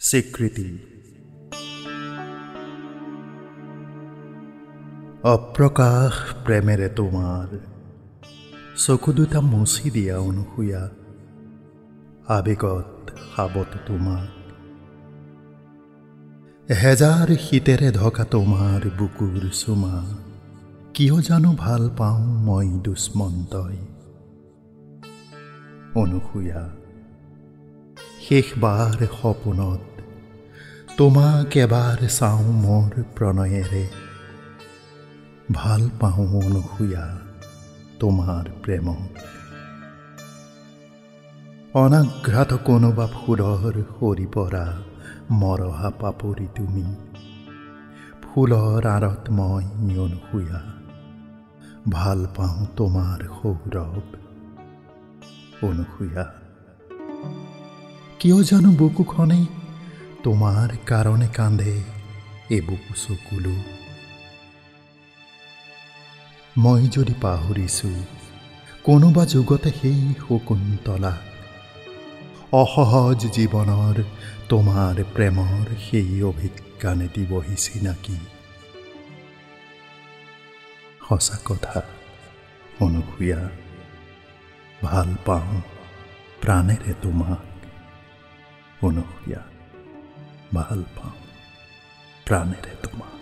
স্বীকৃতি। অপ্ৰকাশ প্ৰেমেৰে তোমাৰ। চকু দুটা মচি দিয়া অনুসূয়া। আৱেগত সাৱত তোমাক হেজাৰ শীতেৰে ঢকা তোমাৰ বুকুৰ চুমা। কিয় জানো ভাল পাওঁ মই দুষ্মন্তই অনুসূয়া। শেষবাৰ সপোনত তোমাক এবাৰ চাওঁ মোৰ প্ৰণয়েৰে। ভাল পাওঁ অনুসূয়া তোমাৰ প্ৰেমক। অনাঘ্ৰাত কোনোবা ফুলৰ সৰি পৰা মৰহা পাপৰি তুমি। ফুলৰ আঁৰত মই অনুসূয়া ভাল পাওঁ তোমাৰ সৌৰভ। অনুসূয়া। কিয় জানো বুকুখনে তোমাৰ কাৰণে কান্দে এই বুকু চকুলো। মই যদি পাহৰিছোঁ কোনোবা যুগতে সেই শকুন্তলা অসহজ জীৱনৰ তোমাৰ প্ৰেমৰ সেই অভিজ্ঞানে দিবহি চিনাকি। সঁচা কথা অনুসূয়া ভাল পাওঁ প্ৰাণেৰে তোমাক। অনুসূয়া ভাল পাওঁ প্ৰাণেৰে তোমাক